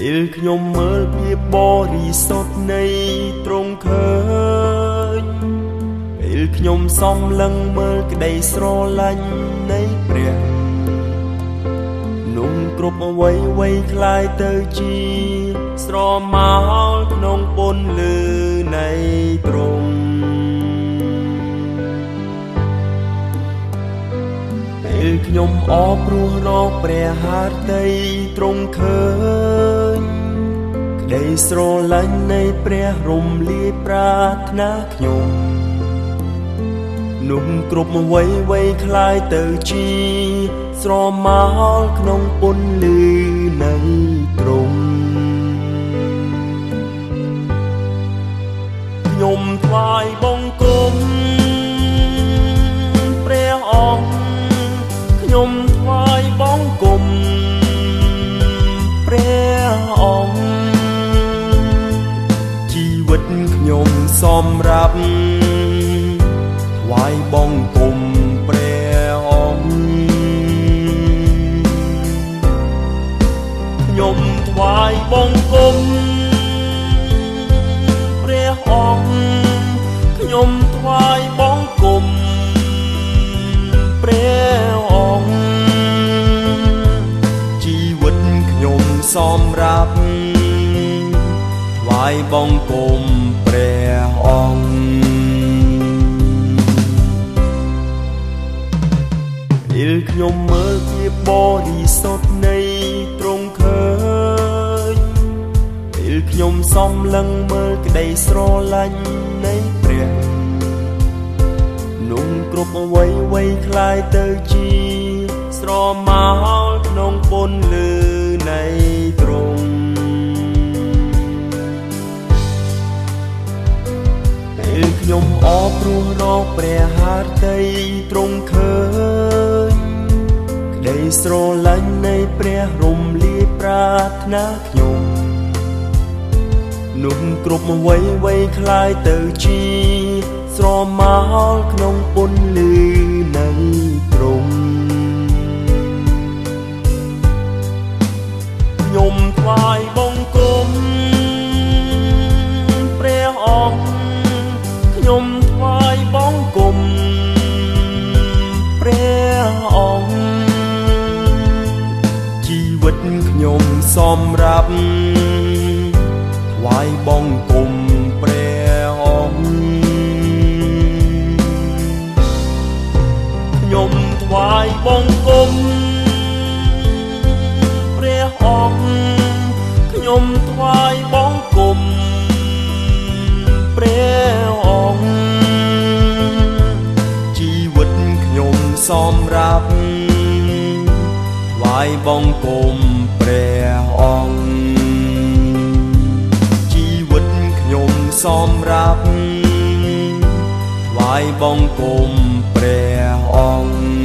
ពេលខ្ញុំមើលភាពបរិសុទ្ធនៃត្រង់ឃើញពេលខ្ញុំសំលឹងមើលក្តីស្រឡាញ់នៃព្រះนุ่งគ្រប់អវ័យវ័យคล้ายទៅជាស្រមោលក្នុងពុនលឺនៃទ្រង់ ខ្ញុំអបព្រោះរកព្រះハតីទ្រង់ឃើញក្តីស្រឡាញ់នៃព្រះរំលាយប្រាថ្នាខ្ញុំนุ่มគ្រប់វ័យវ័យคล้ายទៅជាស្រមោលក្នុងពុនលឺ ថ្វាយបង្គំព្រះអង្គខ្ញុំថ្វាយបង្គំព្រះអង្គខ្ញុំថ្វាយបង្គំព្រះអង្គជីវិតខ្ញុំសម្រាប់ថ្វាយបង្គំព្រះអង្គ ខ្ញុំមើលជាបរិសុទ្ធនៃត្រង់ឃើញពេលខ្ញុំសំលឹងមើលក្តីស្រឡាញ់នៃព្រះนุ่งគ្រប់អវ័យវ័យคล้ายទៅជាស្រមោលក្នុងពុនលឺនៃទ្រង់ពេលខ្ញុំអបព្រោះរកព្រះハតីទ្រង់ឃើញ ក្តីស្រឡាញ់នៃព្រះរំលាយប្រាថ្នាខ្ញុំนุ่มគ្រប់វ័យវ័យคล้ายទៅជាស្រមោលក្នុងពុនលឺ សម្រាប់ថ្វាយបង្យបង្គំព្រះអង្គជីវិតខ្ញុំសម្រាប់ថ្វាយបង្គំព្រះអង្គ